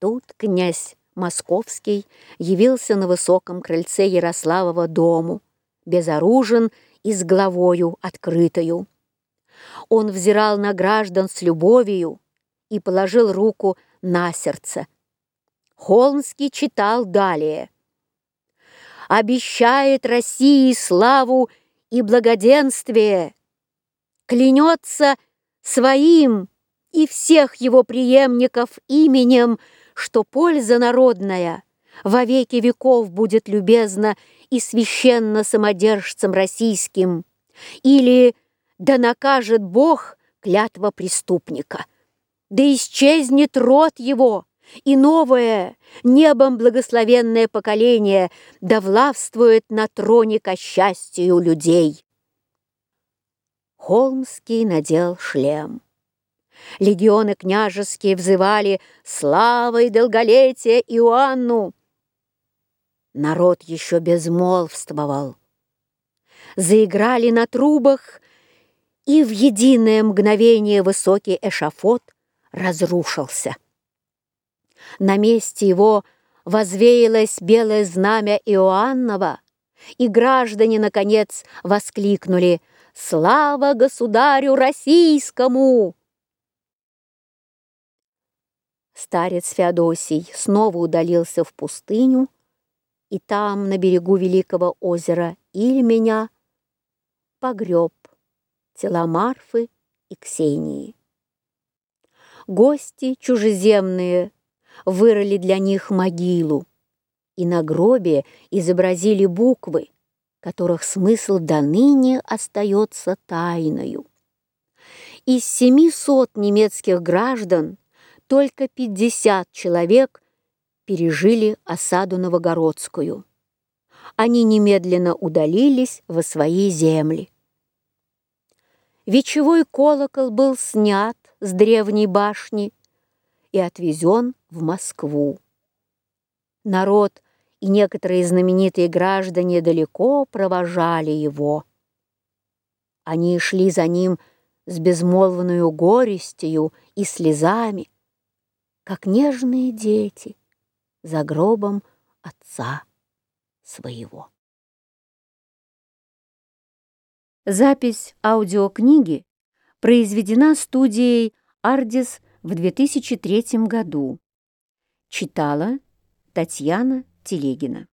Тут князь Московский явился на высоком крыльце Ярославова дому, безоружен и с головою открытою. Он взирал на граждан с любовью и положил руку на сердце. Холмский читал далее. «Обещает России славу и благоденствие, клянется своим и всех его преемников именем, что польза народная во веки веков будет любезна и священно самодержцам российским, или да накажет Бог клятва преступника, да исчезнет род его, и новое, небом благословенное поколение да влавствует на троне ко счастью людей. Холмский надел шлем. Легионы княжеские взывали «Слава и долголетие Иоанну!» Народ еще безмолвствовал. Заиграли на трубах, и в единое мгновение высокий эшафот разрушился. На месте его возвеялось белое знамя Иоаннова, и граждане, наконец, воскликнули «Слава государю российскому!» Старец Феодосий снова удалился в пустыню, и там, на берегу великого озера Ильменя, погреб тела Марфы и Ксении. Гости чужеземные вырыли для них могилу, и на гробе изобразили буквы, которых смысл до ныне остается тайною. Из семисот немецких граждан только 50 человек пережили осаду Новогородскую. Они немедленно удалились во свои земли. Вечевой колокол был снят с древней башни и отвезен в Москву. Народ и некоторые знаменитые граждане далеко провожали его. Они шли за ним с безмолвную горестью и слезами, как нежные дети за гробом отца своего. Запись аудиокниги произведена студией «Ардис» в 2003 году. Читала Татьяна Телегина.